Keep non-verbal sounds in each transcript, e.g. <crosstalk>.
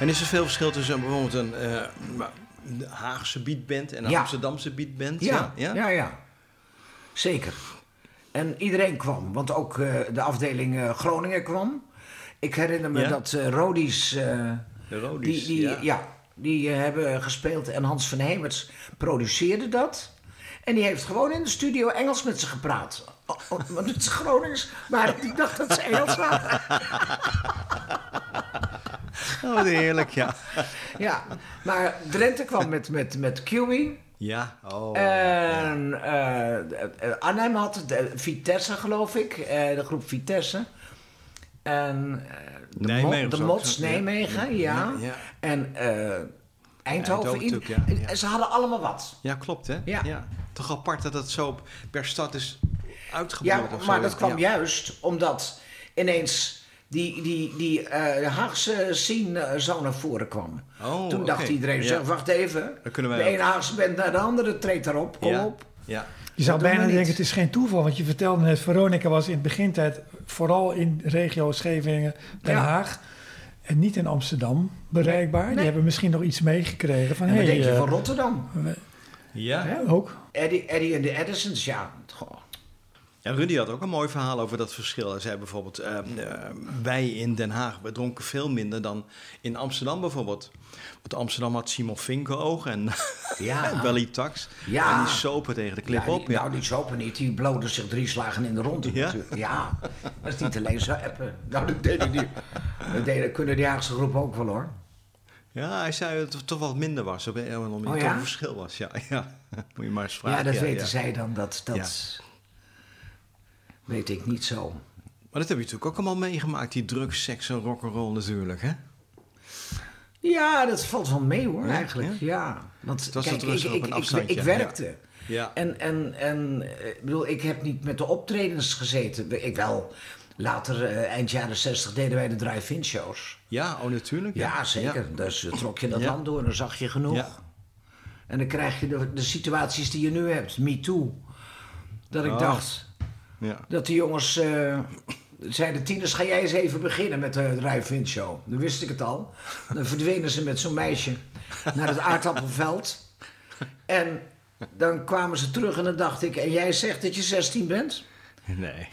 En is er veel verschil tussen bijvoorbeeld een eh, Haagse beatband en een Ja. Amsterdamse beatband? Ja, ja, ja, Zeker. En iedereen kwam, want ook eh, de afdeling eh, Groningen kwam. Ik herinner me Ja? dat Rodies... De Rodies, die, die, ja. ja. die hebben gespeeld en Hans van Hemerts produceerde dat. En die heeft gewoon in de studio Engels met ze gepraat. Oh, oh, Want het is Gronings, maar ik dacht dat ze Engels waren. <laughs> <laughs> Oh, heerlijk, ja. <laughs> Ja, maar Drenthe kwam met, met, met Kiwi. Ja, oh. En eh, Arnhem had de Vitesse, geloof ik. eh, de groep Vitesse. En de, Nijmegen Mo- de Mots ja. Nijmegen, ja. Ja, ja. En Eindhoven. Eindhoven in- ja, ja. En Ze hadden allemaal wat. Ja, klopt, hè? Ja. Toch apart dat het zo per stad is Ja, of zo. maar dat kwam ja. juist omdat ineens die, die, die eh, Haagse scene eh, zo naar voren kwam. Oh, Toen dacht iedereen, Ja. zeg, wacht even. Dan kunnen wij de ene Haagse band naar de andere treedt daarop, kom ja. op. Ja. Je zou bijna denken, het is geen toeval. Want je vertelde net, Veronica was in het begintijd vooral in regio Scheveningen, Den Ja. Haag. En niet in Amsterdam bereikbaar. Die hebben misschien nog iets meegekregen van... En wat hey, denk je eh, van Rotterdam? Ja. Hè? ook. Eddie, Eddie en de Edisons, ja. goh. Ja, Rudy had ook een mooi verhaal over dat verschil. Hij zei bijvoorbeeld, eh, eh, wij in Den Haag, we dronken veel minder dan in Amsterdam bijvoorbeeld. Want Amsterdam had Simon Vinkeroog en <laughs> Ja. Belly Tax. Ja. En die sopen tegen de klip Ja, op. die, Ja. Nou, die zopen niet. Die bloden zich drie slagen in de ronde. Ja? natuurlijk. ja. Dat is niet alleen zuipen. Nou, dat deden die. Dat deden, kunnen die Haagse groep ook wel hoor. ja, hij zei dat het toch wat minder was. Op een of andere manier Oh, toch een verschil was. Ja, <laughs> ja. Moet je maar eens vragen. ja, dat weten zij dan. Dat, dat weet ik niet zo. Maar dat heb je natuurlijk ook allemaal meegemaakt, die drugs, seks en rock'n'roll natuurlijk, hè? Ja, dat valt wel mee hoor, Ja, eigenlijk. Ja. Want Het was kijk, ik, op een ik, ik, afstandje, ik werkte. Ja. En, en, en eh, ik bedoel, ik heb niet met de optredens gezeten. Ik wel. Later, eh, eind jaren 60, deden wij de drive-in shows. Ja, oh natuurlijk. Ja, zeker. Dus eh, trok je dat land door en dan zag je genoeg. En dan krijg je de, de situaties die je nu hebt. Me too. Dat ik Oh. dacht Ja. dat de jongens eh, zeiden... Tieners, ga jij eens even beginnen met de drive-in show. Dan wist ik het al. Dan verdwenen ze met zo'n meisje naar het aardappelveld. En dan kwamen ze terug en dan dacht ik... En jij zegt dat je 16 bent? Nee.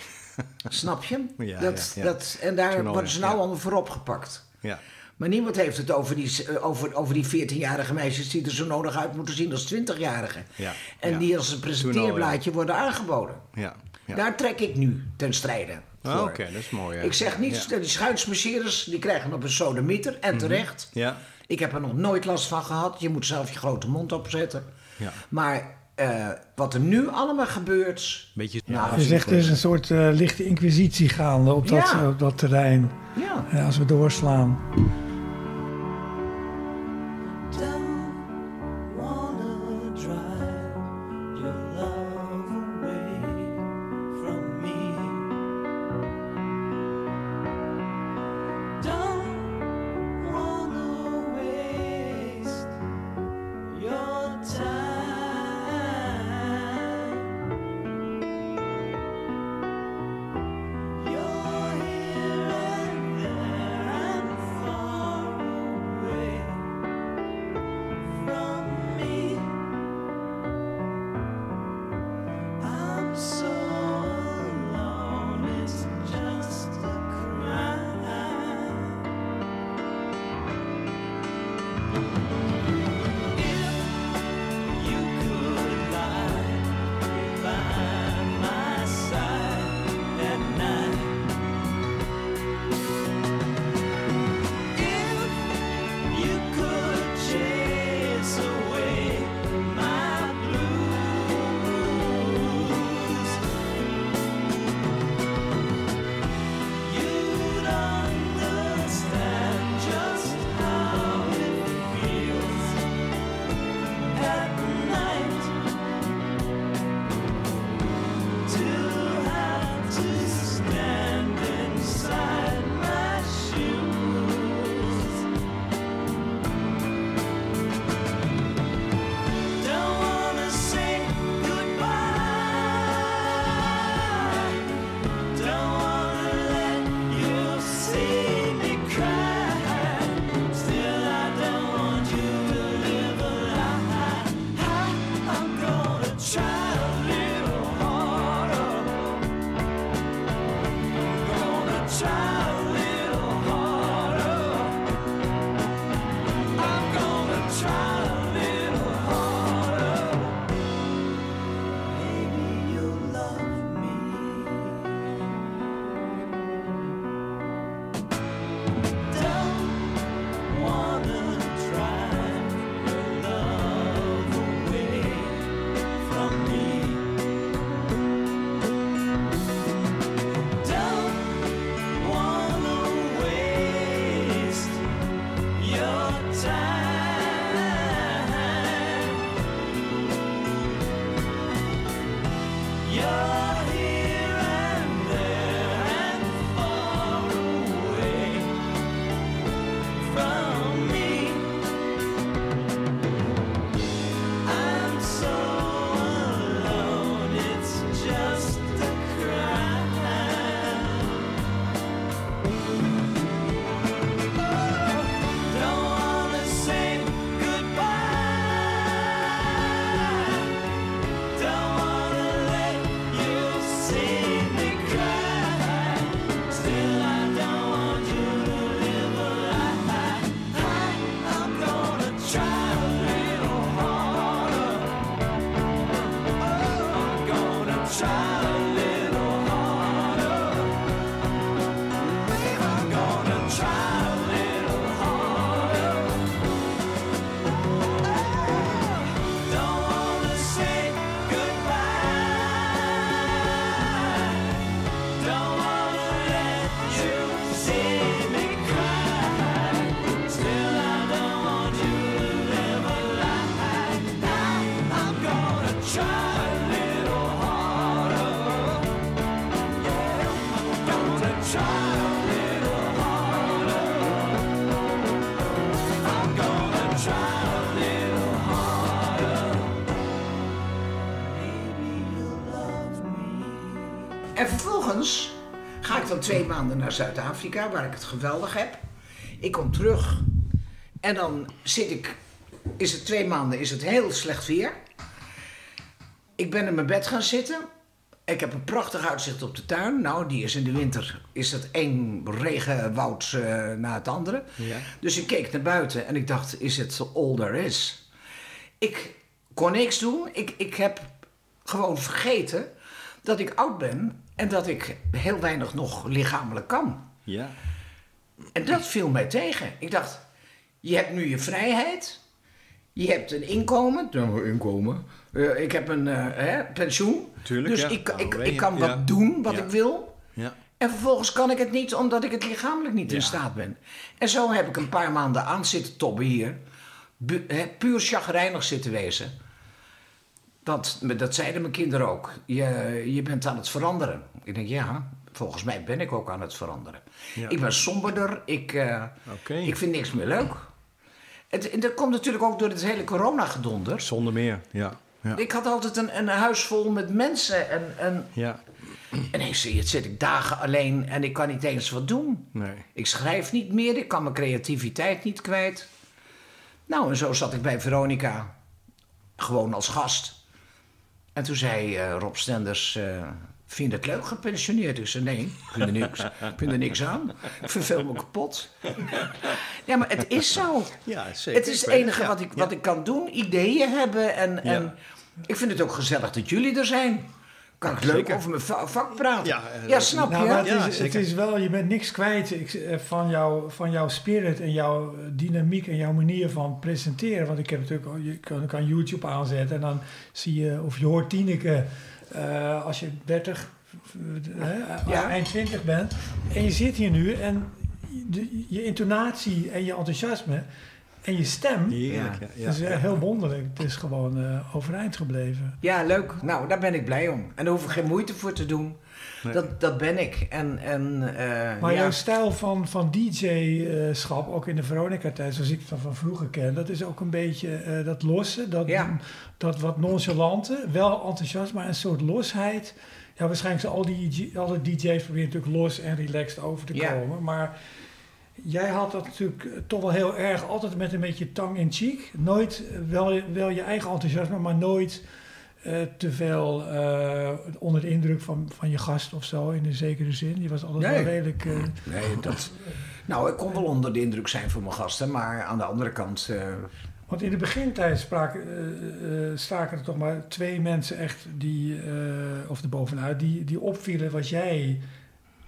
Snap je? <laughs> Ja, dat, ja, ja. Dat, en daar Toen worden ze nou allemaal voor opgepakt. Ja. Maar niemand heeft het over die, eh, over, over die 14-jarige meisjes die er zo nodig uit moeten zien als 20-jarigen. Ja, En ja. die als een presenteerblaadje worden aangeboden. Ja. Ja. Daar trek ik nu ten strijde. Ah, voor. Oké, dat is mooi. Ja. Ik zeg niet, Ja. Mhm. dat die schuitsmarcheerders, die krijgen op een sodemieter en terecht. Ja. Ik heb er nog nooit last van gehad. Je moet zelf je grote mond opzetten. Ja. Maar eh, wat er nu allemaal gebeurt... Beetje. Nou, Je zegt er is een soort eh, lichte inquisitie gaande op dat, Ja. op dat terrein. Ja. Ja, als we doorslaan. Twee maanden naar Zuid-Afrika, waar ik het geweldig heb. Ik kom terug en dan zit ik, is het twee maanden, is het heel slecht weer. Ik ben in mijn bed gaan zitten. Ik heb een prachtig uitzicht op de tuin. Nou, die is in de winter, is het één regenwoud eh, na het andere. Ja. Dus ik keek naar buiten en ik dacht, is het all there is? Ik kon niks doen. Ik, ik heb gewoon vergeten dat ik oud ben en dat ik heel weinig nog lichamelijk kan. Ja. En dat viel mij tegen. Ik dacht, je hebt nu je vrijheid. Je hebt een inkomen. Inkomen. Eh, ik heb een eh, hè, pensioen. Tuurlijk, dus ja. ik, ik, ik kan ja. wat doen wat Ja. ik wil. Ja. En vervolgens kan ik het niet omdat ik het lichamelijk niet in staat ben. En zo heb ik een paar maanden aan zitten tobben hier. Bu- hè, puur chagrijnig zitten wezen. Dat, dat zeiden mijn kinderen ook. Je, je bent aan het veranderen. Ik denk, ja, volgens mij ben ik ook aan het veranderen. Ja. Ik ben somberder. Ik, eh, ik vind niks meer leuk. Het, en dat komt natuurlijk ook door het hele corona-gedonder. Zonder meer, ja. Ja. Ik had altijd een, een huis vol met mensen. En, en ja. ineens zie je, zit ik dagen alleen en ik kan niet eens wat doen. Nee. Ik schrijf niet meer, ik kan mijn creativiteit niet kwijt. Nou, en zo zat ik bij Veronica, gewoon als gast. En toen zei eh, Rob Stenders, eh, vind je het leuk gepensioneerd? Ik zei, nee, ik vind er niks, ik vind er niks aan. Ik verveel me kapot. ja, maar het is zo. Ja, zeker. Het is het enige ja. wat, ik, wat ik kan doen, ideeën hebben. En, en ik vind het ook gezellig dat jullie er zijn. Kan ik leuk over mijn va- vak praten? Ja, Ja, eh, snap Nou, je? het, Ja, is, het is wel, je bent niks kwijt ik, eh, van, jou, van jouw spirit en jouw dynamiek en jouw manier van presenteren. Want ik heb natuurlijk, al- je kan, kan YouTube aanzetten en dan zie je, of je hoort Tineke eh, als je 30, eh, eh, Ja. eind 20 bent. En je zit hier nu en de, je intonatie en je enthousiasme en je stem, Heerlijk, ja. ja, dat is ja. eh, heel wonderlijk. Het is gewoon eh, overeind gebleven. Ja, leuk. Nou, daar ben ik blij om. En daar hoef ik geen moeite voor te doen. Nee. Dat, dat ben ik. En, en, eh, Maar ja. jouw stijl van, van DJ-schap, ook in de Veronica-tijd, zoals ik het van, van vroeger ken, dat is ook een beetje eh, dat losse, dat, Ja. dat wat nonchalante, wel enthousiast, maar een soort losheid. Ja, waarschijnlijk zijn al die, alle DJ's proberen natuurlijk los en relaxed over te Ja. komen. Maar jij had dat natuurlijk eh, toch wel heel erg, altijd met een beetje tang in cheek. Nooit, eh, wel, wel je eigen enthousiasme, maar nooit eh, te veel onder de indruk van, van je gast of zo, in een zekere zin. Je was altijd Nee. wel redelijk... Nee, dat... Nou, ik kon wel onder de indruk zijn van mijn gasten, maar aan de andere kant... Want in de begintijd spraken, staken er toch maar twee mensen echt die, of erbovenuit, die, die opvielen was jij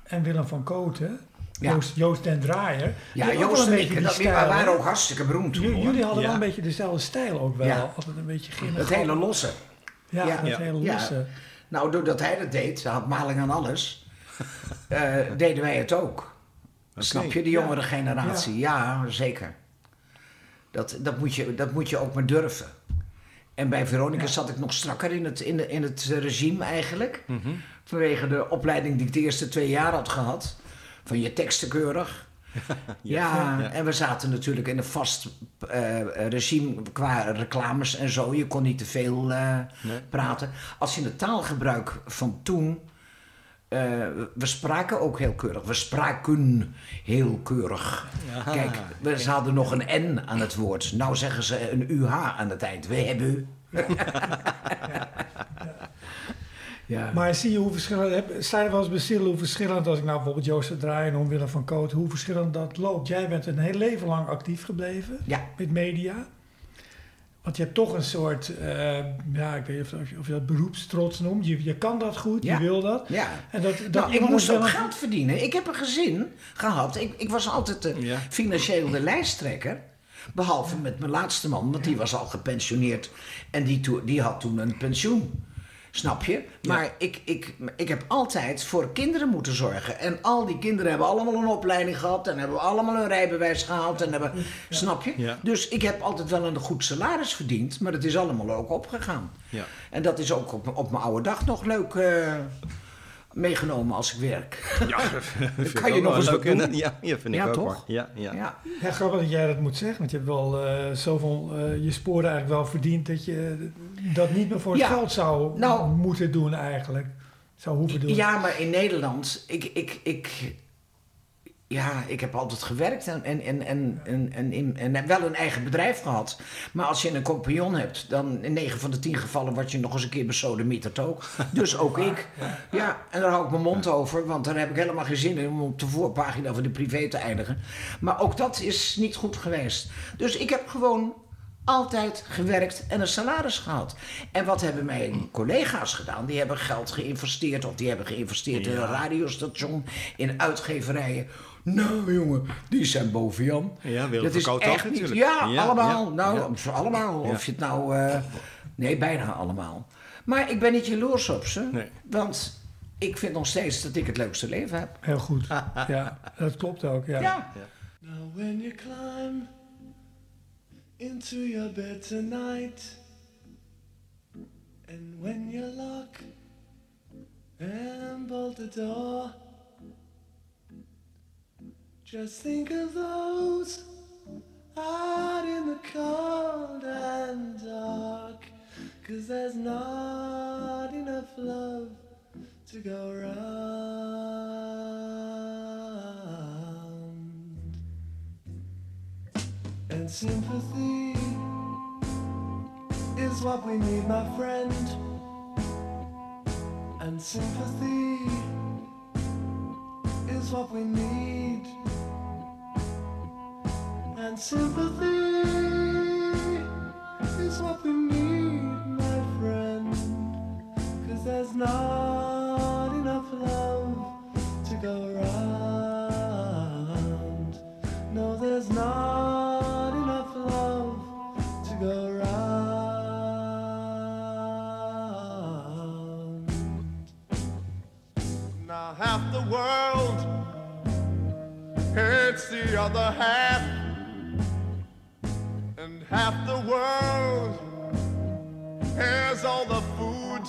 en Willem van Kooten. Ja. Joost, Joost den Draaier. Ja, Joost een en beetje ik, die dat, stijl, we waren ook hartstikke beroemd toen. Jullie hadden Ja. wel een beetje dezelfde stijl ook wel. Ja. Altijd een beetje grimmig. Het hele losse. Ja, ja. dat Ja. hele Ja. losse. Nou, doordat hij dat deed, hij had maling aan alles, <laughs> eh, deden wij het ook. Snap je, de jongere generatie? Ja, zeker. Dat, dat, moet je, dat moet je ook maar durven. En bij Veronica zat ik nog strakker in het, in, de, in het regime eigenlijk. Mhm. Vanwege de opleiding die ik de eerste twee jaar had gehad. Van je teksten keurig. <laughs> Ja, Ja. en we zaten natuurlijk in een vast eh, regime qua reclames en zo. Je kon niet te veel eh, Nee. praten. Als je het taalgebruik van toen... eh, we spraken ook heel keurig. We spraken heel keurig. Kijk, we ze hadden nog een N aan het woord. Nou zeggen ze een UH aan het eind. We hebben... Ja. <laughs> Maar zie je hoe verschillend, heb- sta je wel eens hoe verschillend, als ik nou bijvoorbeeld Joost de Draaier en Willem van Koot, hoe verschillend dat loopt. Jij bent een heel leven lang actief gebleven Ja. met media. Want je hebt toch een soort, eh, ja, ik weet niet of, of je dat beroepstrots noemt. Je, je kan dat goed, Ja. je wil dat. Ja. En dat, dat Nou, ik moest ook geld verdienen. Ik heb een gezin gehad. Ik, ik was altijd de, Ja. financieel de lijsttrekker. Behalve met mijn laatste man, want die was al gepensioneerd. En die, die had toen een pensioen. Snap je? Maar ik, ik, ik heb altijd voor kinderen moeten zorgen. En al die kinderen hebben allemaal een opleiding gehad. En hebben allemaal een rijbewijs gehaald. En hebben, Snap je? Ja. Dus ik heb altijd wel een goed salaris verdiend. Maar het is allemaal ook opgegaan. Ja. En dat is ook op, op mijn oude dag nog leuk. eh, meegenomen als ik werk. Ja, dat <laughs> kan je nog eens wat doen. Ja, ja, vind ik Ja, ook toch? Ja, ja. Ja. Ja, grappig dat jij dat moet zeggen, want je hebt wel eh, zoveel eh, je sporen eigenlijk wel verdiend dat je dat niet meer voor het Ja, geld zou nou- moeten doen eigenlijk. Zou hoeven doen. Ja, maar in Nederland, ik, ik, ik, ja, ik heb altijd gewerkt en, en, en, en, en, en, in- en heb wel een eigen bedrijf gehad. Maar als je een compagnon hebt, dan in 9 van de 10 gevallen word je nog eens een keer besodemieterd ook. Dus ook <laughs> ik. Ja, en daar hou ik mijn mond over, want daar heb ik helemaal geen zin in om op de voorpagina van de privé te eindigen. Maar ook dat is niet goed geweest. Dus ik heb gewoon altijd gewerkt en een salaris gehad. En wat hebben mijn collega's gedaan? Die hebben geld geïnvesteerd of die hebben geïnvesteerd in een radiostation, in uitgeverijen. Nou jongen, die zijn boven Jan. Ja, dat is echt niet. Ja, Ja, allemaal. ja, nou, ja. voor allemaal. Ja. Of je het nou. eh, nee, bijna allemaal. Maar ik ben niet jaloers op ze. Nee. Want ik vind nog steeds dat ik het leukste leven heb. Heel goed. ja, dat klopt ook. Ja. Ja. Now when you climb into your bed tonight, and when you lock and bolt the door, just think of those out in the cold and dark, cause there's not enough love to go round. And sympathy is what we need, my friend. And sympathy is what we need. Sympathy is what we need, my friend. Cause there's not enough love to go round. No, there's not enough love to go round. Now half the world hates the other half, half the world has all the food,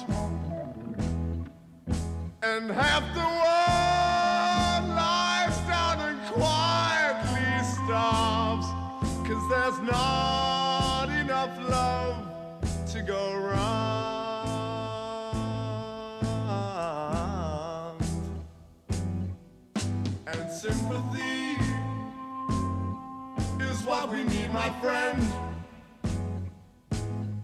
and half the world lies down and quietly starves, cause there's not enough love to go round. And sympathy is what we need, my friend.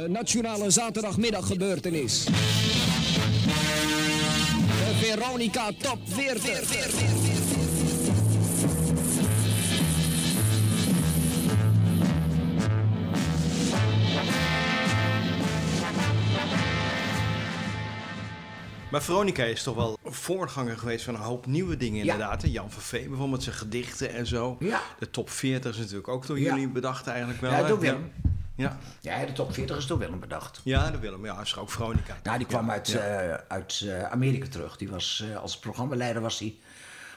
De nationale zaterdagmiddaggebeurtenis. De Veronica Top 40. Maar Veronica is toch wel een voorganger geweest van een hoop nieuwe dingen Ja. inderdaad. hè? Jan van Veen bijvoorbeeld, zijn gedichten en zo. Ja. De top 40 is natuurlijk ook door Ja. jullie bedacht eigenlijk wel. Ja. Ja. Ja, de top 40 is door Willem bedacht. Ja, de Willem. Ja, is ook Veronica. Nou, die kwam Ja, uit, eh, uit eh, Amerika terug. Die was, eh, als programmaleider was hij,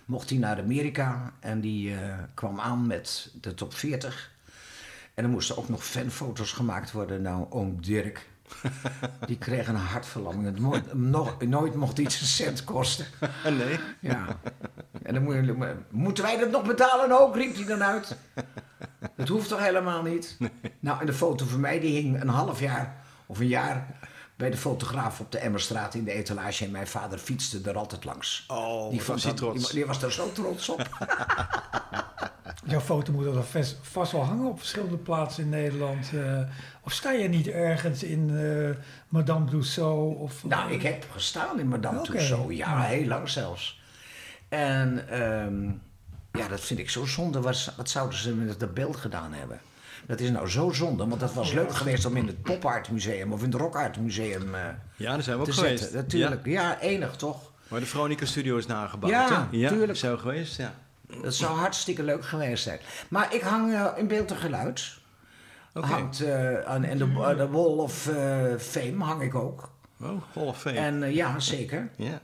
mocht hij naar Amerika. En die kwam aan met de top 40. En er moesten ook nog fanfoto's gemaakt worden. Nou, oom Dirk, <laughs> die kreeg een hartverlamming. Het nog, nooit mocht iets een cent kosten. <laughs> nee. Ja. En dan moet je, moeten wij dat nog betalen ook, riep hij dan uit. <laughs> Dat hoeft toch helemaal niet? Nou, en de foto van mij, die hing een half jaar of een jaar bij de fotograaf op de Emmerstraat in de etalage. En mijn vader fietste er altijd langs. Oh, die, was hij trots. die, die was er zo trots op. <laughs> Jouw foto moet er vast, vast wel hangen op verschillende plaatsen in Nederland. eh. of sta je niet ergens in eh, Madame Rousseau? Of, nou, ik heb gestaan in Madame. Ja, Ja. heel lang zelfs. En ehm, ja, dat vind ik zo zonde. Wat, wat zouden ze met dat beeld gedaan hebben? Dat is nou zo zonde, want dat was leuk geweest om in het Pop Art Museum of in het Rock Art Museum eh, Ja, daar zijn we ook geweest. zetten. Natuurlijk, ja. enig toch? Ja, waar de Veronica Studio is nagebouwd. Ja, hè? ja tuurlijk. Zo geweest, ja. Dat zou hartstikke leuk geweest zijn. Maar ik hang eh, in beeld en geluid. Hangt eh, aan en de, de Wall of Fame hang ik ook. Oh, Hall of Fame. En ja, zeker. Ja.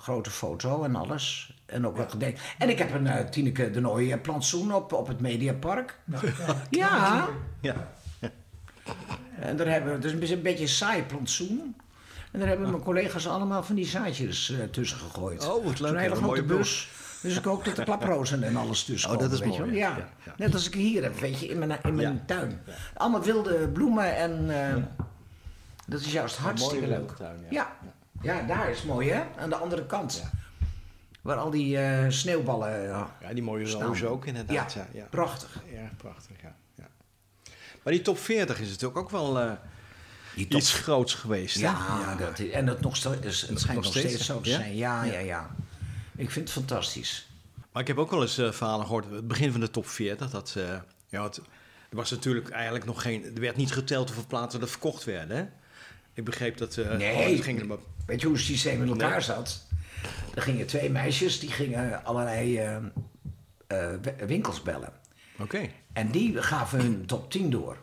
Grote foto en alles. En ook wat gedenk. En ik heb een eh, Tineke de Nooie plantsoen op, op het Mediapark. Nou, ja. <laughs> Ja, ja. en daar hebben we, dus het is een beetje een saai plantsoen. En daar hebben mijn collega's allemaal van die zaadjes eh, tussen gegooid. Oh, wat leuk. Zo'n hele een grote mooie bus. Dus ik hoop dat de klaprozen en alles tussen Oh, dat is mooi, ja. Ja. Net als ik hier heb, weet je, in mijn, in mijn Ja. tuin. Allemaal wilde bloemen en eh, dat is juist hartstikke leuk. tuin, ja. Ja. Ja. daar is mooi hè, aan de andere kant. Waar al die eh, sneeuwballen eh, ja, die mooie rozen ook inderdaad. Ja, Ja, ja. prachtig. Ja, prachtig, ja. ja. Maar die top 40 is natuurlijk ook wel eh, iets groots geweest. Ja, Dat, is- en het, nog steeds, het schijnt nog steeds, zo te ja? zijn. Ja, ja, ja. Ik vind het fantastisch. Maar ik heb ook wel eens verhalen gehoord, het begin van de top 40, dat ja, het, er was natuurlijk eigenlijk nog geen, er werd niet geteld hoeveel platen er verkocht werden. Ik begreep dat eh Nee. oh, het ging maar, Weet je hoe het systeem in elkaar Nee. zat? Er gingen twee meisjes, die gingen allerlei eh, eh, wi- winkels bellen. Oké. En die gaven hun top 10 door.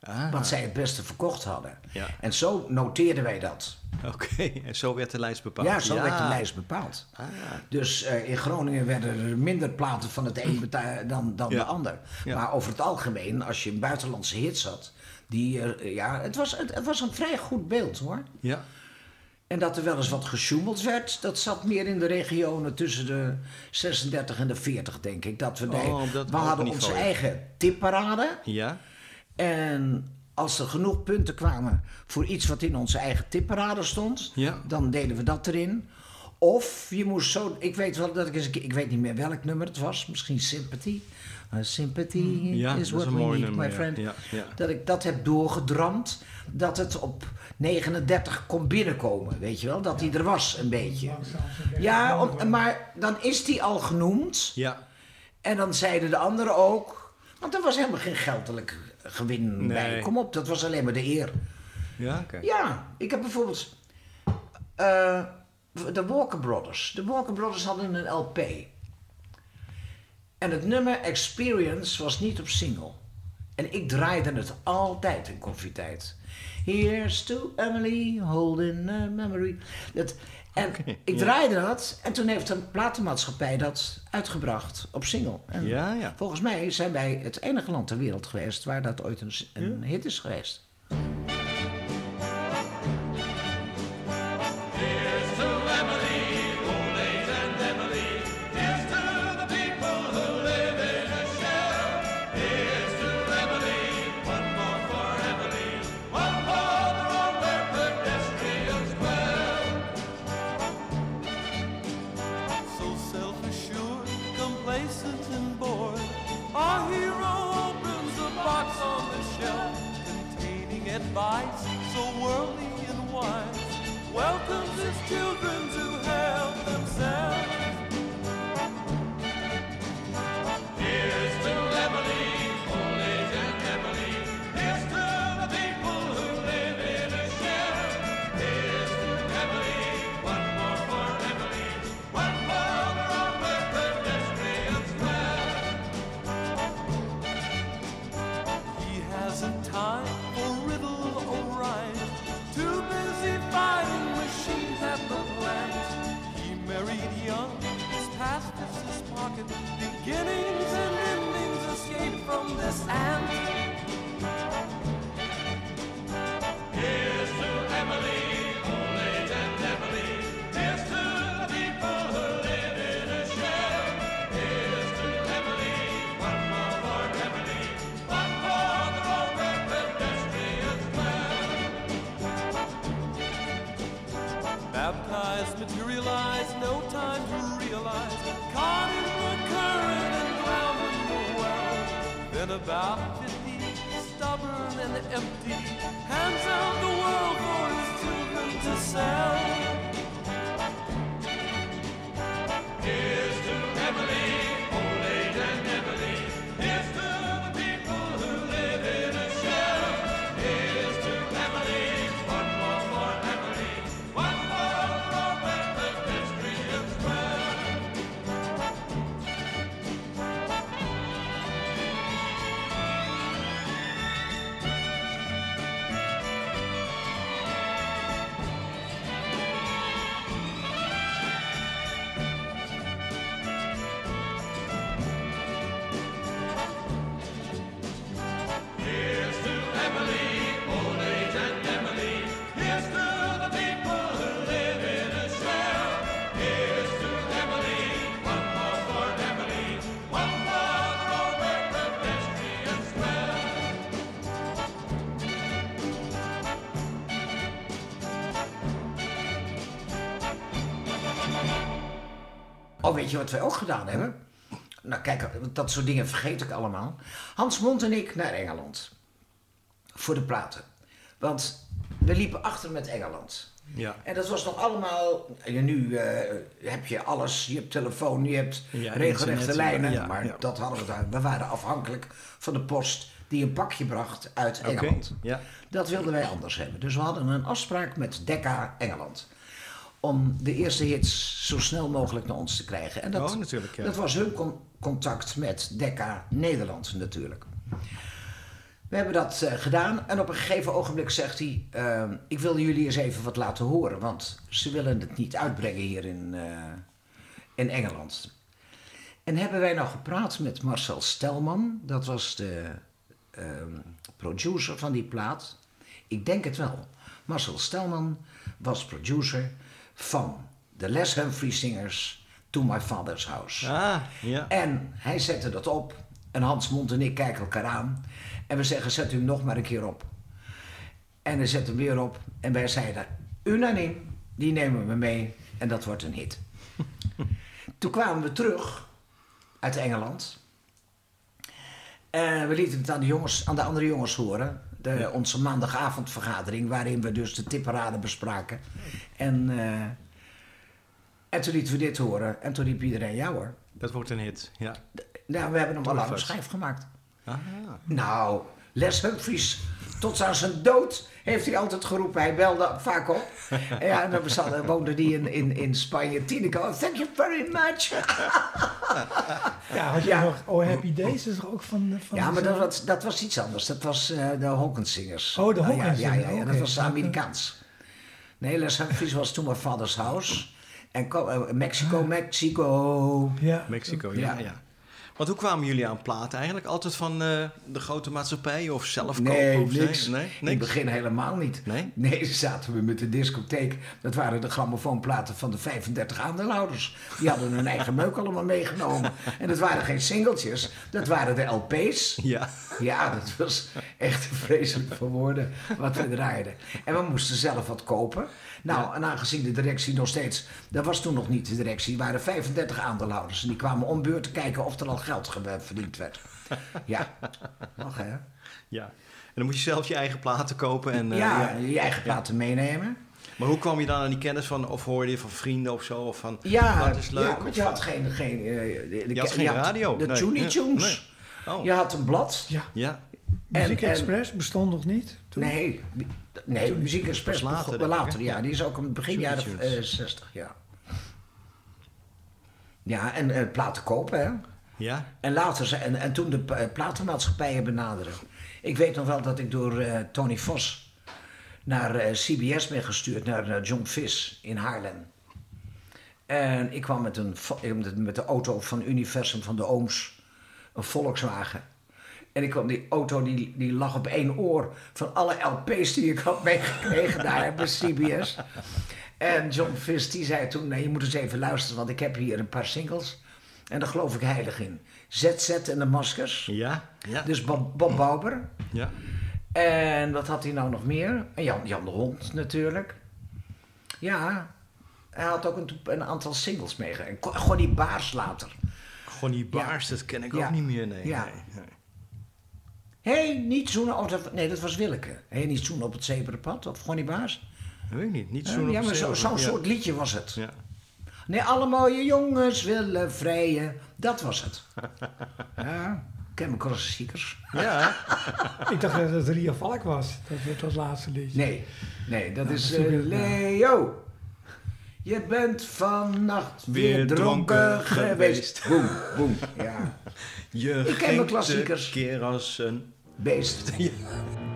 Ah, Wat zij het beste verkocht hadden. Ja. En zo noteerden wij dat. Oké, en zo werd de lijst bepaald. Ja, zo werd de lijst bepaald. Ah, Dus eh, in Groningen werden er minder platen van het een dan, dan Ja. de ander. Ja. Maar over het algemeen, als je een buitenlandse hit zat... Die, eh, ja, het, was, het, het was een vrij goed beeld hoor. ja. En dat er wel eens wat gesjoemeld werd, dat zat meer in de regionen tussen de 36 en de 40, denk ik. Dat we, Oh, dat we hadden niveau, onze eigen tipparade. Ja? En als er genoeg punten kwamen voor iets wat in onze eigen tipparade stond, Ja. dan deden we dat erin. Of je moest zo, ik weet wel dat ik eens, een keer- ik weet niet meer welk nummer het was, misschien Sympathy. Uh, sympathy Ja, is what een we mooi need, nummer, my friend. Ja, ja. Dat ik dat heb doorgedramd, dat het op 39 kon binnenkomen, weet je wel? Dat die er was, een beetje. Ja, om- maar dan is die al genoemd. Ja. En dan zeiden de anderen ook. Want er was helemaal geen geldelijk gewin Nee. bij. Kom op, dat was alleen maar de eer. Ja, oké. Ja, ik heb bijvoorbeeld. eh, de Walker Brothers. De Walker Brothers hadden een LP. En het nummer Experience was niet op single. En ik draaide het altijd in koffietijd. Here's to Emily, holding a memory. Dat, en ik draaide dat en toen heeft een platenmaatschappij dat uitgebracht op single. En Ja, ja. volgens mij zijn wij het enige land ter wereld geweest waar dat ooit een, een hit is geweest. Oh, weet je wat wij ook gedaan hebben? Nou, kijk, dat soort dingen vergeet ik allemaal. Hans Mond en ik naar Engeland. Voor de platen. Want we liepen achter met Engeland. Ja. En dat was nog allemaal. En nu eh, heb je alles. Je hebt telefoon, je hebt Ja, regelrechte lijnen. ja, maar dat hadden we daar. We waren afhankelijk van de post die een pakje bracht uit. Engeland. Ja. Dat wilden wij anders hebben. Dus we hadden een afspraak met Decca Engeland. Om de eerste hits zo snel mogelijk naar ons te krijgen. En dat, Oh, natuurlijk, ja. dat was hun con- contact met Decca Nederland natuurlijk. We hebben dat eh, gedaan en op een gegeven ogenblik zegt hij: eh, Ik wil jullie eens even wat laten horen, want ze willen het niet uitbrengen hier in, eh, in Engeland. En hebben wij nou gepraat met Marcel Stelman, dat was de ehm, producer van die plaat. Ik denk het wel. Marcel Stelman was producer van de Les Humphrey Singers To My Father's House. Ah, ja. En hij zette dat op. En Hans Mond en ik kijken elkaar aan. En we zeggen, zet u hem nog maar een keer op. En hij zet hem weer op. En wij zeiden, unaniem, die nemen we mee. En dat wordt een hit. <laughs> Toen kwamen we terug uit Engeland. En we lieten het aan de, jongens, aan de andere jongens horen. De, Onze maandagavondvergadering, waarin we dus de tipperaden bespraken. En, eh, en toen lieten we dit horen. En toen riep iedereen, ja hoor. Dat wordt een hit. Ja. Nou, we hebben hem al aan vast. schijf gemaakt. Ah, Nou, Les Humphries, tot aan zijn dood heeft hij altijd geroepen. Hij belde vaak op. En <laughs> ja, en dan woonde hij in, in, in Spanje. Tineke, oh, thank you very much. <laughs> <laughs> Ja, had je Ja. nog Oh Happy Days, dat is toch ook van... van Ja, maar dat was, dat was iets anders. Dat was eh, de Hawkins Oh, de Nou, ja, Hawkins Ja, ja, ja, dat was Amerikaans. Nee, Les Humphries was toen mijn vaders house. En eh, Mexico, Mexico. Ja. Mexico, ja, Ja. Want hoe kwamen jullie aan platen eigenlijk? Altijd van eh, de grote maatschappij of zelf kopen? Nee, of niks. Nee, In het niks? begin helemaal niet. Nee? Nee, <laughs> zaten we met de discotheek. Dat waren de grammofoonplaten van de 35 aandeelhouders. Die hadden hun eigen meuk allemaal meegenomen. En dat waren geen singeltjes, dat waren de LP's. Ja. Ja, dat was echt vreselijk voor woorden wat we draaiden. En we moesten zelf wat kopen. Nou, en aangezien de directie nog steeds... Dat was toen nog niet de directie. Er waren 35 aandeelhouders. En die kwamen om beurt te kijken of er al geld ge- verdiend werd. <laughs> Ja, nog hè. ja. En dan moet je zelf je eigen platen kopen. En, eh, ja, ja. je eigen platen meenemen. Maar hoe kwam je dan aan die kennis van, of hoorde je van vrienden of zo? Of van, Ja, wat is leuk? ja want je of- had geen... geen eh, de, de- Je had geen radio? De Nee. Toonie Ja, Tunes. nee. Oh. Je had een blad. Ja. Ja. Muziek en- Express bestond nog niet toen? Nee, nee Muziek Express Pas later, begon- later ja. Die is ook een begin Toonie jaren Tunes. eh, 60, ja. Ja, en eh, platen kopen, hè. Ja? En later, ze- en, en toen de eh, platenmaatschappijen benaderen. Ik weet nog wel dat ik door Tony Vos naar CBS ben gestuurd, naar John Vis in Haarlem. En ik kwam met, een, met de auto van Universum van de Ooms, een Volkswagen. En ik kwam, die auto die, die lag op één oor van alle LP's die ik had meegekregen daar bij CBS. En John Vis die zei toen, nee, je moet eens even luisteren, want ik heb hier een paar singles. En daar geloof ik heilig in. ZZ en de Maskers. Ja? Ja. Dus Bob, Bob Bauber. ja. En wat had hij nou nog meer? En Jan, Jan de Hond natuurlijk. Ja, hij had ook een, een aantal singles meegekregen. Gewoon die Baars later. Gewoon die baars, dat ken ik Ja. ook niet meer. Nee. Ja. nee, nee. Hé, hey, niet zoenen op het... Nee, dat was Willeke. Hé, hey, niet zoenen op het zebrapad. Of gewoon die Baars. Dat weet ik niet. Niet Eh, zo ja, maar zo- zo'n soort liedje was het. Ja. Nee, alle mooie jongens willen vrijen. Dat was het. <laughs> ja, chemical ziekers. ja. <laughs> Ik dacht dat het Ria Valk was. Dat werd dat laatste liedje. Nee, nee, dat is dat is eh, Leo. Je bent vannacht weer, Weer dronken dronken geweest. Boem, boem. Ja, <laughs> Je Ik ken mijn klassiekers. de keer als een... Beijo. <laughs>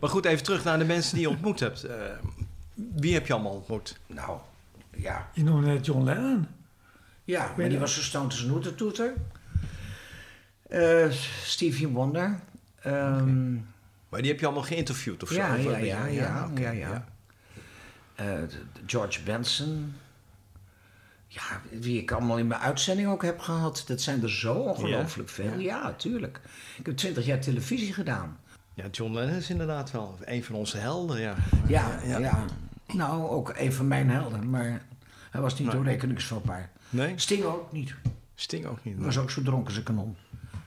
Maar goed, even terug naar de mensen die je ontmoet hebt. Eh, wie heb je allemaal ontmoet? Nou, ja. Je noemde net John Lennon. Ja, maar die was zo stoned als een hoetertoeter. Eh, Stevie Wonder. Ehm, Maar die heb je allemaal geïnterviewd of zo? Ja, ja, ja, ja, oké, ja, ja. eh, George Benson. Ja, wie ik allemaal in mijn uitzending ook heb gehad. Dat zijn er zo ongelooflijk veel. Ja, tuurlijk. Ik heb twintig jaar televisie gedaan. Ja, John Lennon is inderdaad wel een van onze helden, ja. Ja, ja. Nou, ook een van mijn helden. Maar hij was niet Nee. toerekeningsvatbaar. Nee? Sting ook niet. Sting ook niet. Hij was ook zo dronken als een kanon.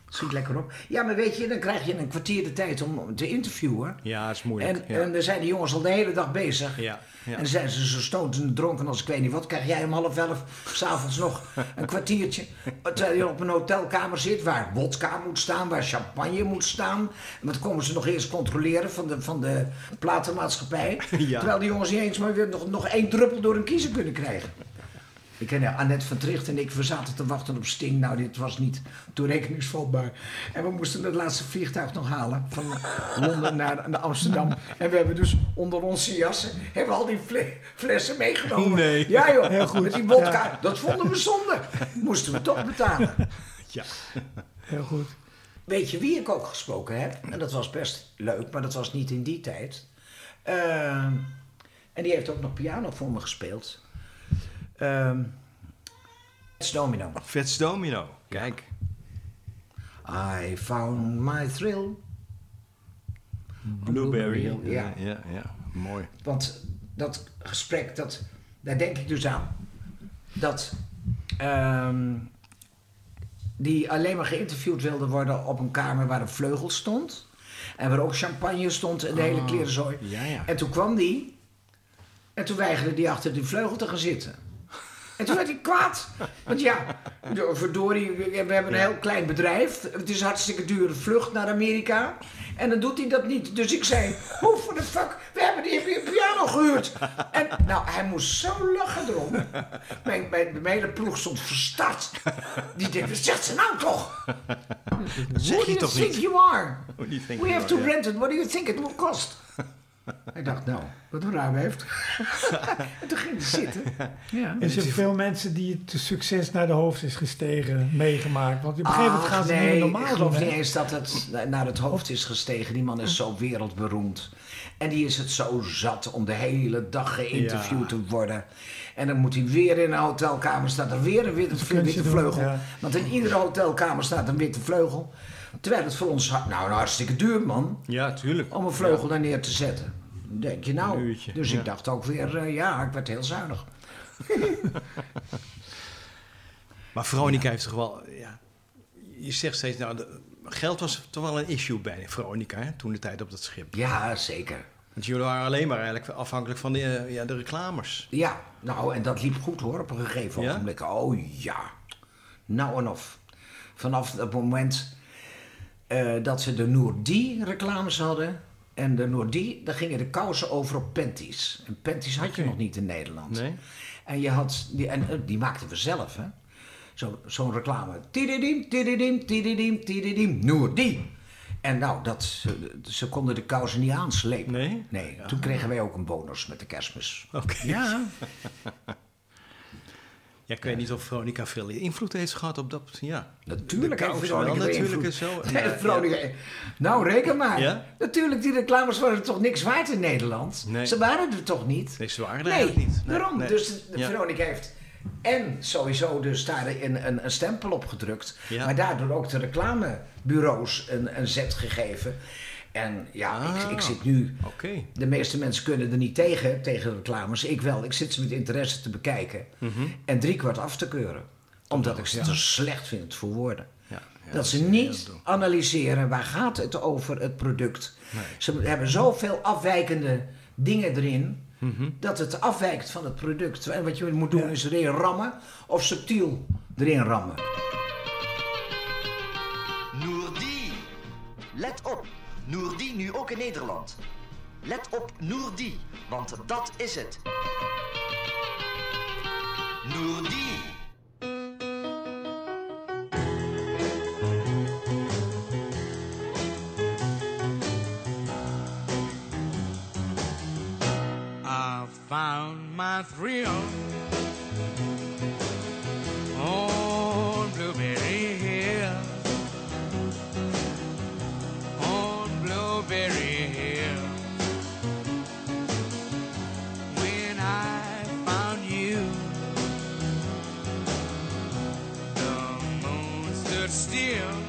Schiet lekker op. Ja, maar weet je, dan krijg je een kwartier de tijd om te interviewen. Ja, dat is moeilijk. En, ja. en dan zijn de jongens al de hele dag bezig. Ja, ja. En dan zijn ze zo stoned en dronken als ik weet niet wat. Krijg jij om half elf s'avonds nog een kwartiertje. Terwijl je op een hotelkamer zit waar wodka moet staan, waar champagne moet staan. En dat komen ze nog eerst controleren van de, van de platenmaatschappij. <laughs> Ja. Terwijl die jongens niet eens maar weer nog, nog één druppel door een kiezer kunnen krijgen. Ik ken ja, Annette van Tricht en ik, we zaten te wachten op Sting. Nou, dit was niet toerekeningsvatbaar. En we moesten het laatste vliegtuig nog halen. Van Londen naar, naar Amsterdam. En we hebben dus onder onze jassen hebben we al die fle- flessen meegenomen. Nee. Ja joh, Heel goed. met die vodka. Ja. Dat vonden we zonde. Moesten we toch betalen. Ja. Heel goed. Weet je wie ik ook gesproken heb? En dat was best leuk, maar dat was niet in die tijd. Ehm, en die heeft ook nog piano voor me gespeeld. Ehm Fats Domino. Vets Domino. Kijk. I found my thrill. Blueberry. Ja. ja, ja, ja. Mooi. Want dat gesprek, dat, daar denk ik dus aan. Dat ehm, die alleen maar geïnterviewd wilde worden op een kamer waar een vleugel stond. En waar ook champagne stond en de hele klerenzooi. ja, ja. En toen kwam die. En toen weigerde die achter die vleugel te gaan zitten. En toen werd hij kwaad. Want ja, verdorie, we hebben een heel klein bedrijf. Het is een hartstikke dure vlucht naar Amerika. En dan doet hij dat niet. Dus ik zei, hoe voor de fuck, we hebben die pi- piano gehuurd. En nou, hij moest zo lachen erom. Mijn, mijn, mijn hele ploeg stond verstart. Die denkt, wat zegt ze nou toch? zeg Who do you think you are? We have to rent it. What do you think it will cost? Hij dacht, nou, wat een ruim heeft. <laughs> en toen ging hij zitten. Ja. Er zijn veel mensen die het succes naar de hoofd is gestegen meegemaakt. Want op een gegeven moment gaan ze nee, niet normaal ik geloof niet eens dat het naar het hoofd is gestegen. Die man is zo wereldberoemd. En die is het zo zat om de hele dag geïnterviewd Ja. te worden. En dan moet hij weer in een hotelkamer staan. Er weer een witte, kunstje witte doen, vleugel. ja. Want in iedere hotelkamer staat een witte vleugel. Terwijl het voor ons nou, een hartstikke duur man. Ja, tuurlijk. Om een vleugel daar neer te zetten. Denk je nou. Uurtje, dus ja. ik dacht ook weer, eh, ja, ik werd heel zuinig. <laughs> Maar Veronica heeft toch wel... Ja, je zegt steeds, nou, de- geld was toch wel een issue bij Veronica, hè, toen de tijd op dat schip. Ja, zeker. Want jullie waren alleen maar eigenlijk afhankelijk van de, eh, ja, de reclames. Ja, nou, en dat liep goed hoor, op een gegeven Ja? ogenblik. Oh ja, nou en of. Vanaf het moment eh, dat ze de Noordi reclames hadden... en de Noordi, daar gingen de kousen over op panties. En panties had je nog niet in Nederland. Nee? En, je had, die, en eh, die maakten we zelf, hè. Zo- Zo'n reclame. Tididim, tididim, tididim, tididim, Noordi. En nou, dat, ze, ze konden de kousen niet aanslepen. Nee? Nee, toen kregen wij ook een bonus met de kerstmis. Oké. Ja, <laughs> Ja, ik weet niet of Veronica veel invloed heeft gehad op dat... Ja, Natuurlijk heeft Veronica wel, er natuurlijk zo. Veronica- Nou, reken maar. Natuurlijk, die reclames waren toch niks waard in Nederland? Nee. Ze waren er toch niet? Nee, ze waren er Nee, niet. Nee, daarom. nee. Dus. Veronica heeft en sowieso dus daar een, een, een stempel op gedrukt. Ja. Maar daardoor ook de reclamebureaus een, een zet gegeven. En ja, ik, Ah. ik zit nu... Oké. De meeste mensen kunnen er niet tegen, tegen reclames. Ik wel. Ik zit ze met interesse te bekijken. Mhm. En driekwart af te keuren. Omdat ik ze te slecht vind voor woorden. Ja, ja, dat ze niet analyseren waar gaat het over het product. Ze hebben zoveel afwijkende dingen erin. Mhm. Dat het afwijkt van het product. En wat je moet doen is erin rammen of subtiel erin rammen. Noordi. Let op, Noordi nu ook in Nederland. Let op Noordi, want dat is het. Noordi. I found my thrill on still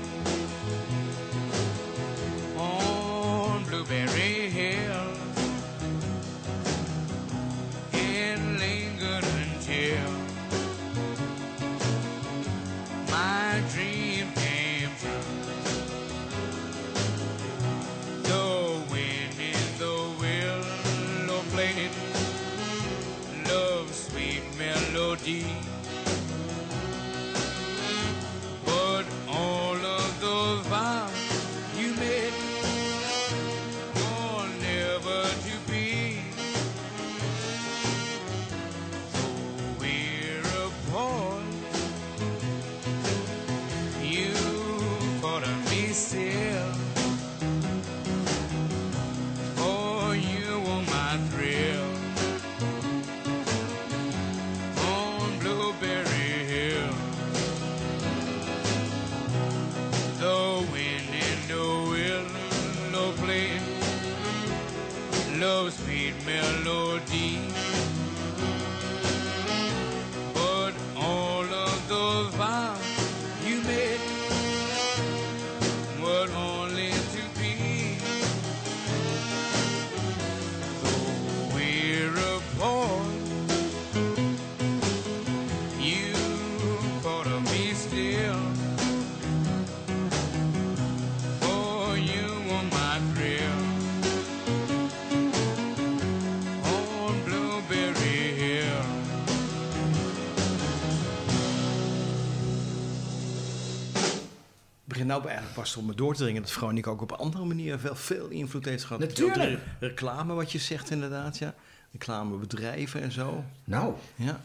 nou eigenlijk pas om me door te dringen dat Veronica ook op een andere manier wel veel invloed heeft gehad. Natuurlijk. Re- reclame, wat je zegt inderdaad, ja. Reclamebedrijven en zo. Nou, Ja.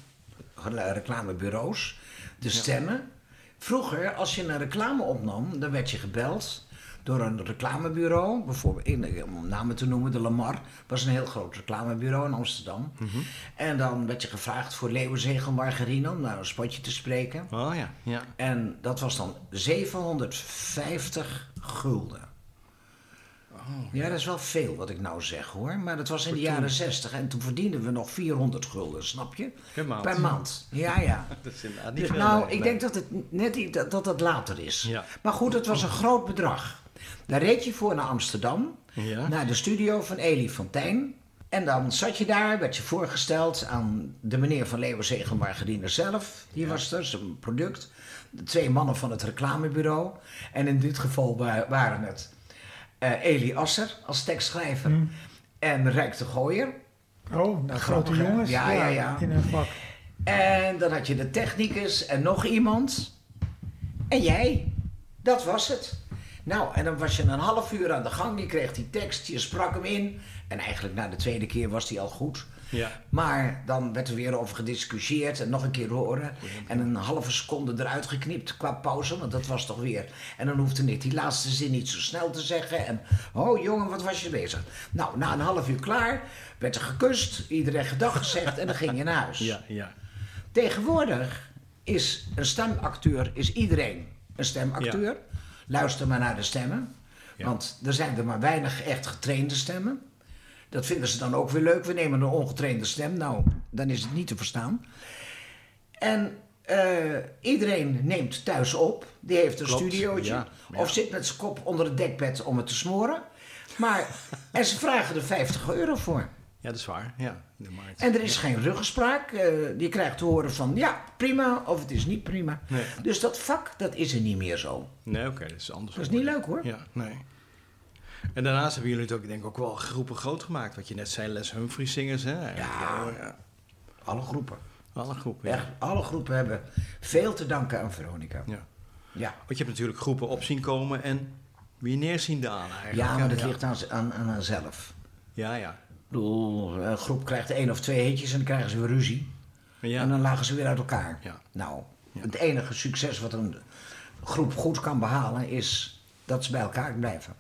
reclamebureaus, de stemmen. Vroeger, als je een reclame opnam, dan werd je gebeld door een reclamebureau. Bijvoorbeeld, in- om namen te noemen, de Lamar was een heel groot reclamebureau in Amsterdam. En dan werd je gevraagd voor Leeuwenzegel Margarine om naar een spotje te spreken. Oh ja, ja. En dat was dan 750 gulden. Ja, dat is wel veel wat ik nou zeg hoor. Maar dat was in de jaren 60 en toen verdienden we nog 400 gulden, snap je? Per maand. Per maand. Ja, ja. <laughs> Dat is inderdaad niet Dus nou, ik denk dat het net dat dat later is. Ja. Maar goed, het was een groot bedrag. Daar reed je voor naar Amsterdam, Ja. naar de studio van Elie Fontijn. En dan zat je daar, werd je voorgesteld aan de meneer van Leeuwenzegel Margarine zelf. Die was er, zijn product. De twee mannen van het reclamebureau. En in dit geval wa- waren het eh Elie Asser als tekstschrijver en Rijk de Gooier. Oh, nou, grote jongens. Ja, ja, ja. In een vak. En dan had je de technicus en nog iemand. En jij. Dat was het. Nou, en dan was je een half uur aan de gang. Je kreeg die tekst, je sprak hem in. En eigenlijk na de tweede keer was die al goed. Ja. Maar dan werd er weer over gediscussieerd en nog een keer horen. En een halve seconde eruit geknipt qua pauze, want dat was toch weer. En dan hoefde ik die laatste zin niet zo snel te zeggen. En, oh jongen, wat was je bezig? Nou, na een half uur klaar, werd er gekust, iedereen gedag gezegd en dan ging je naar huis. Ja, ja. Tegenwoordig is een stemacteur, is iedereen een stemacteur. Luister maar naar de stemmen. Ja. Want er zijn er maar weinig echt getrainde stemmen. Dat vinden ze dan ook weer leuk. We nemen een ongetrainde stem. Nou, dan is het niet te verstaan. En eh, iedereen neemt thuis op. Die heeft een Klopt, studiootje. ja, ja. Of zit met zijn kop onder het dekbed om het te smoren. Maar, <laughs> en ze vragen er 50 euro voor. Ja, dat is waar. Ja, de markt. En er is geen ruggespraak. eh je krijgt te horen van ja, prima of het is niet prima. Nee. Dus dat vak, dat is er niet meer zo. Nee, oké, dat is anders. Dat is niet leuk hoor. Ja, nee. En daarnaast hebben jullie het ook, denk ik, ook wel groepen groot gemaakt. Wat je net zei, Les Humphrey zingers, hè? Ja. ja. Alle groepen. Alle groepen, ja. Echt, alle groepen hebben veel te danken aan Veronica. ja. Ja, Want je hebt natuurlijk groepen op zien komen en weer neerzien daan eigenlijk. ja maar dat ligt aan, aan, aan haarzelf. Ja, ja. Bedoel, een groep krijgt één of twee hitjes en dan krijgen ze weer ruzie. ja. En dan lagen ze weer uit elkaar. Ja. Nou, het enige succes wat een groep goed kan behalen is dat ze bij elkaar blijven.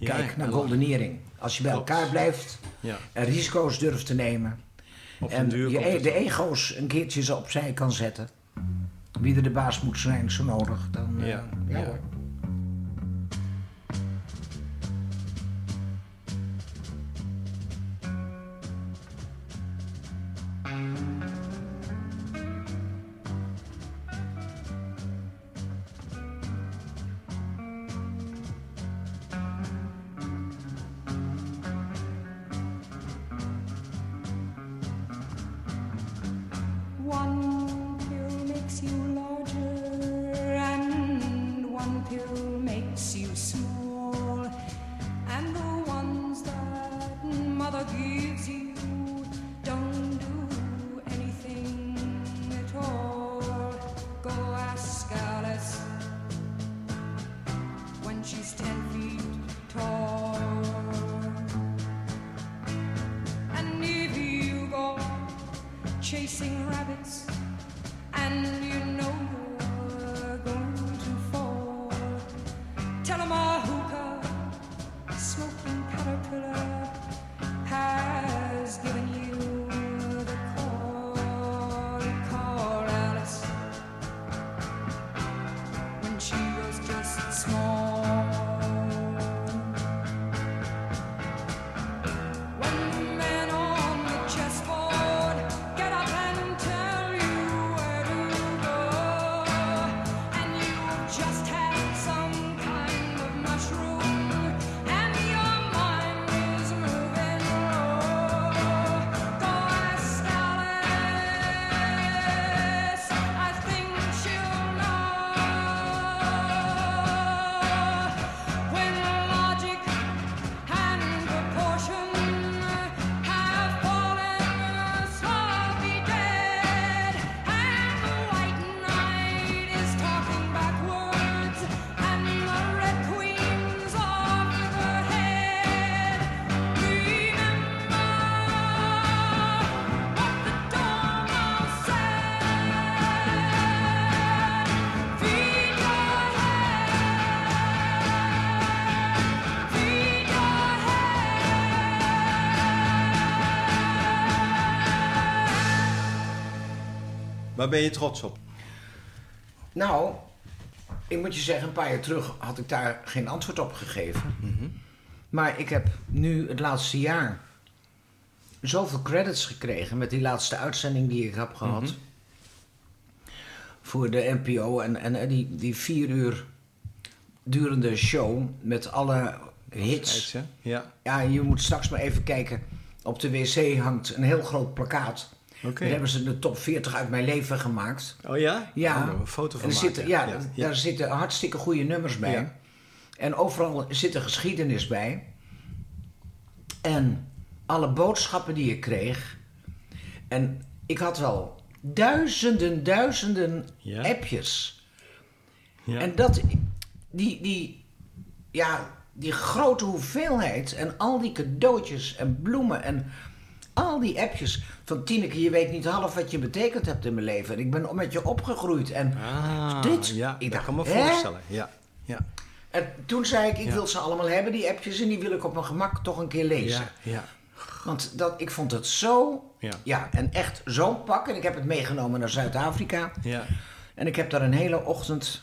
Kijk naar. Goldenering. Als je bij Klopt. elkaar blijft en risico's durft te nemen. Op en je, e- de ego's een keertje zo opzij kan zetten. Wie er de baas moet zijn, zo nodig. Dan, eh, Ja, ja, chasing rabbits and you know Waar ben je trots op? Nou, ik moet je zeggen, een paar jaar terug had ik daar geen antwoord op gegeven. Maar ik heb nu het laatste jaar zoveel credits gekregen met die laatste uitzending die ik heb gehad. Voor de NPO en, en, en die, die vier uur durende show met alle hits. Ja. Ja, je moet straks maar even kijken. Op de wc hangt een heel groot plakkaat. Daar hebben ze de top 40 uit mijn leven gemaakt. Oh ja? Ja, Oh, daar een foto van en maken. zitten, ja, ja. daar zitten hartstikke goede nummers bij. Ja. En overal zit er geschiedenis bij. En alle boodschappen die ik kreeg. En ik had wel duizenden, duizenden appjes. Ja. En dat, die, die, ja, die grote hoeveelheid en al die cadeautjes en bloemen en al die appjes van Tineke, je weet niet half wat je betekend hebt in mijn leven. En ik ben met je opgegroeid. En Ah, dit, ja, ik dacht, kan me hè? voorstellen. Ja, ja, En toen zei ik, ik Ja. wil ze allemaal hebben, die appjes, en die wil ik op mijn gemak toch een keer lezen. ja, ja. Want dat, ik vond het zo, Ja. ja, en echt zo'n pak. En ik heb het meegenomen naar Zuid-Afrika. ja. En ik heb daar een hele ochtend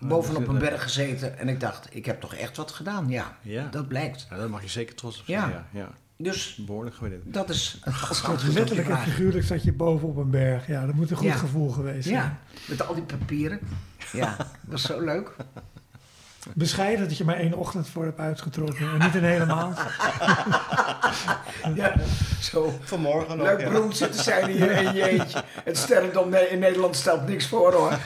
bovenop een berg gezeten. En ik dacht, ik heb toch echt wat gedaan. Ja, Ja. dat blijkt. Ja, daar mag je zeker trots op zijn. Ja, ja. Dus Behoorlijk gewaardeerd. dat is als Tot antwoord letterlijk en figuurlijk zat je boven op een berg. Ja, dat moet een goed Ja. gevoel geweest zijn. Ja, met al die papieren. Ja, <laughs> dat was zo leuk. <laughs> Bescheiden dat je maar één ochtend voor hebt uitgetrokken. En niet een hele maand. <laughs> Ja, zo Vanmorgen ook, leuk ja. beroemd zitten zijn hier in je eentje. Het sterrendom in Nederland stelt niks voor hoor. <laughs>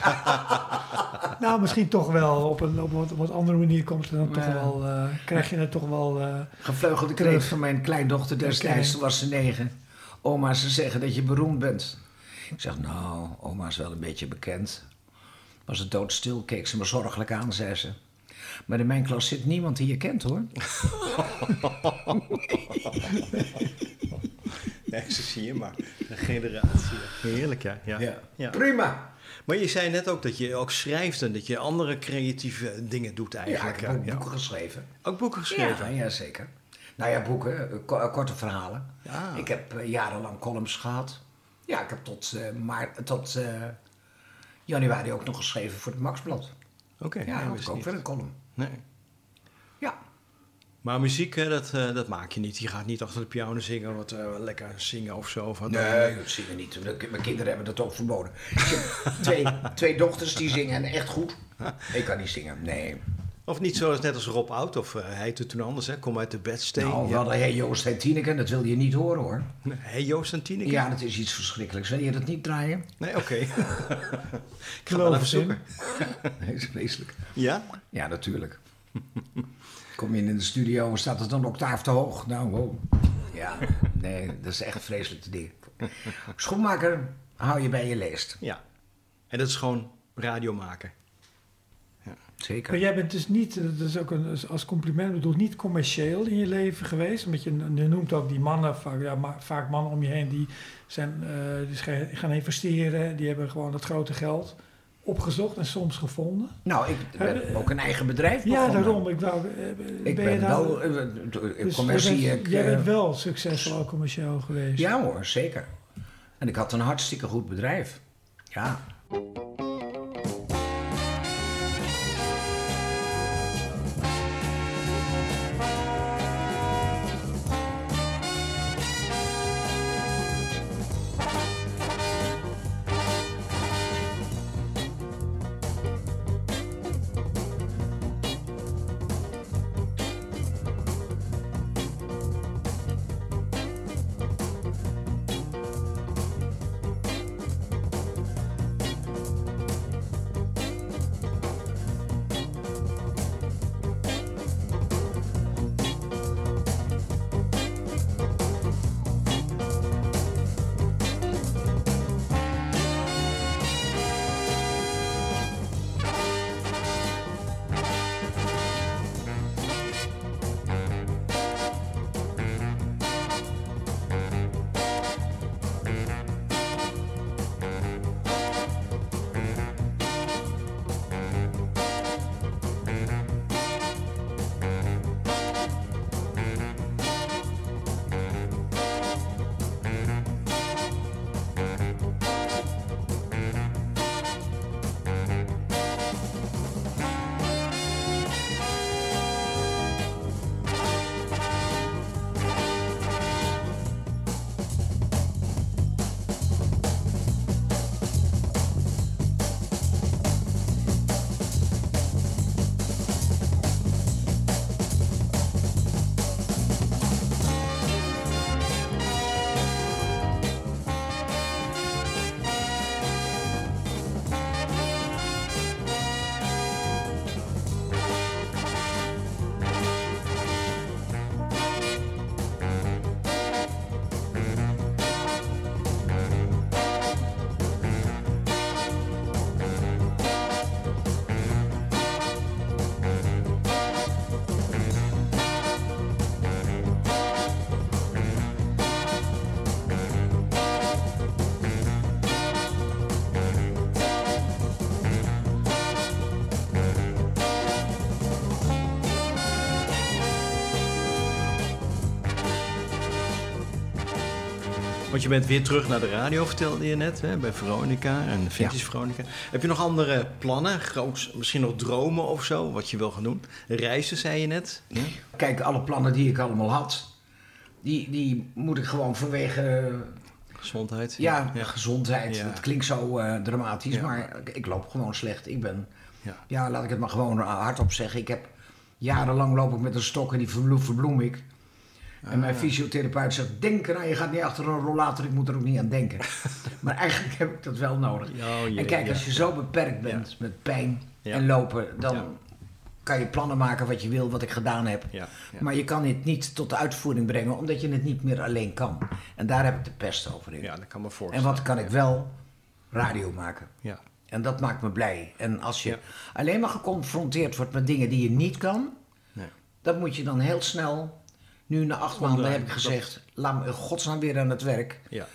Nou, misschien toch wel. Op een, op een wat, wat andere manier komt het dan toch wel... eh, krijg je het toch wel... eh, Gevleugelde kreet van mijn kleindochter destijds, toen was ze negen. Oma, ze zeggen dat je beroemd bent. Ik zeg, nou, oma is wel een beetje bekend. Was het doodstil, keek ze me zorgelijk aan, zei ze. Maar in mijn klas zit niemand die je kent, hoor. <laughs> Nee, zo zie je maar. De generatie. Heerlijk, ja. ja. Ja. Prima. Maar je zei net ook dat je ook schrijft en dat je andere creatieve dingen doet Ja, ik eigenlijk. heb ook ja. boeken geschreven. Ook boeken geschreven? Ja, ja, zeker. Nou ja, boeken, eh, ko- eh, korte verhalen. Ja. Ik heb eh, jarenlang columns gehad. Ja, ik heb tot, eh, maart, tot eh, januari ook nog geschreven voor het Maxblad. Oké, Ja, had wist ik ook niet. weer een column. Nee. Ja. Maar muziek, hè, dat, eh, dat maak je niet. Je gaat niet achter de piano zingen, wat eh, lekker zingen of zo. Of wat dan. Nee, dat zingen niet. Mijn kinderen hebben dat ook verboden. Ik heb twee, twee dochters die zingen en echt goed. <laughs> Ik kan niet zingen, nee. Of niet zoals net als Rob Oud, of eh, hij heette toen anders, hè? Kom uit de bedsteen. Nou, ja. hey Joost en Tineke, dat wil je niet horen hoor. Hey Joost en Tineke? Ja, dat is iets verschrikkelijks. Wil je dat niet draaien? Nee, oké. <laughs> Ik ga even het zoeken. <laughs> Nee, is vreselijk. Ja? Ja, natuurlijk. Kom je in de studio en staat het dan octaaf te hoog? Nou, wow. Ja, nee, dat is echt vreselijk te ding. Schoenmaker, hou je bij je leest. Ja. En dat is gewoon radio maken. Zeker. Maar jij bent dus niet, dat is ook een, als compliment bedoeld, niet commercieel in je leven geweest. Omdat je, je noemt ook die mannen, vaak, ja, ma- vaak mannen om je heen, die, zijn, eh, die gaan- gaan investeren. Die hebben gewoon dat grote geld opgezocht en soms gevonden. Nou, ik ben ook een eigen bedrijf Ja, daarom. Ik wou, eh, Ik ben, ben, daar, wel... eh, dus commercie... Jij bent, jij eh, bent wel succesvol commercieel geweest. Ja hoor, zeker. En ik had een hartstikke goed bedrijf. Ja. Want je bent weer terug naar de radio, vertelde je net, hè, bij Veronica en Vintage Veronica. Heb je nog andere plannen? Groots, misschien nog dromen of zo, wat je wil gaan doen? Reizen, zei je net. Ja? Kijk, alle plannen die ik allemaal had, die, die moet ik gewoon vanwege eh, Gezondheid. ja, gezondheid. Het klinkt zo eh, dramatisch, maar ik, loop gewoon slecht. Ik ben, Ja. ja. laat ik het maar gewoon hardop zeggen. Ik heb jarenlang loop ik met een stok en die verbloem, verbloem ik. En mijn fysiotherapeut zegt, denk eraan, je gaat niet achter een rollator, ik moet er ook niet aan denken. <laughs> maar eigenlijk heb ik dat wel nodig. Oh jee, en kijk, ja. als je zo beperkt bent met pijn Ja. en lopen, dan kan je plannen maken wat je wil, wat ik gedaan heb. Maar je kan het niet tot de uitvoering brengen, omdat je het niet meer alleen kan. En daar heb ik de pest over in. ja, dat kan me en wat kan ik wel? Radio maken. Ja. En dat maakt me blij. En als je alleen maar geconfronteerd wordt met dingen die je niet kan, Nee. dan moet je dan heel snel, nu na acht maanden heb ik gezegd, laat me in godsnaam weer aan het werk. Ja.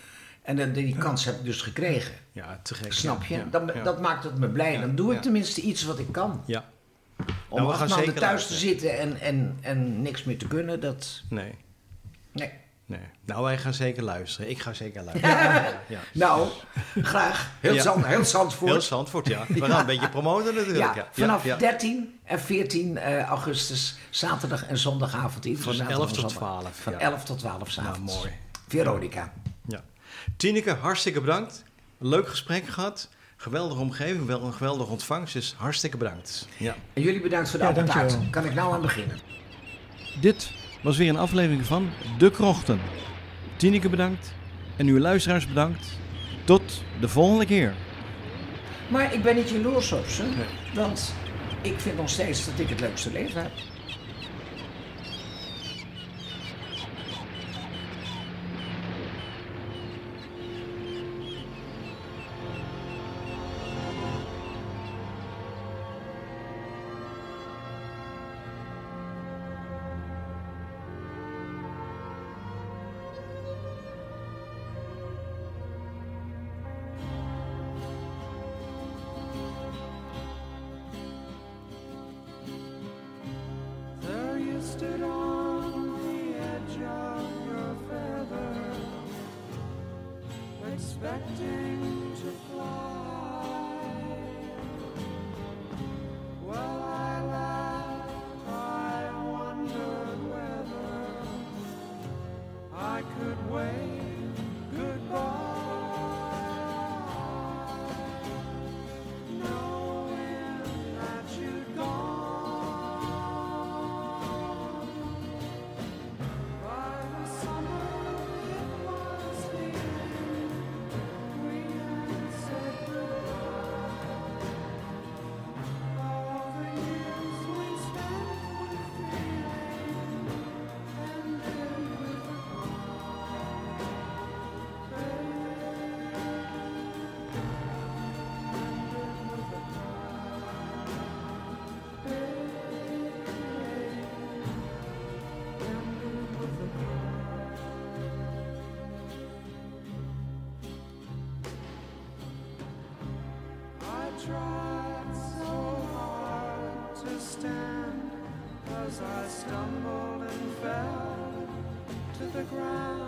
En dan, die kans heb ik dus gekregen. ja, te gek. Snap je? Ja. Dan, ja. Dat maakt het me blij. Dan doe ik tenminste iets wat ik kan. Ja. Om Nou, acht maanden zeker thuis te zitten en, en, en niks meer te kunnen, dat... Nee. Nee. Nee. Nou, wij gaan zeker luisteren. Ik ga zeker luisteren. Ja. ja. Nou, graag. Heel, Ja. Zand, heel Zandvoort. Heel Zandvoort, ja. We gaan een beetje promoten natuurlijk. Ja, Ja, vanaf ja. 13 en 14 eh, augustus, zaterdag en zondagavond. Iedere Van zaterdag 11 en tot zondag. 12, Van ja. 11 tot 12 Nou, s'avonds. mooi. Veronica. Ja. Tineke, hartstikke bedankt. Leuk gesprek gehad. Geweldige omgeving, wel een geweldige ontvangst. Dus hartstikke bedankt. Ja. En jullie bedankt voor de Ja. Kan ik nou aan beginnen? Dit was weer een aflevering van De Krochten. Tineke bedankt. En uw luisteraars bedankt. Tot de volgende keer. Maar ik ben niet jaloers op ze. Want ik vind nog steeds dat ik het leukste leven heb. Tried so hard to stand as I stumbled and fell to the ground.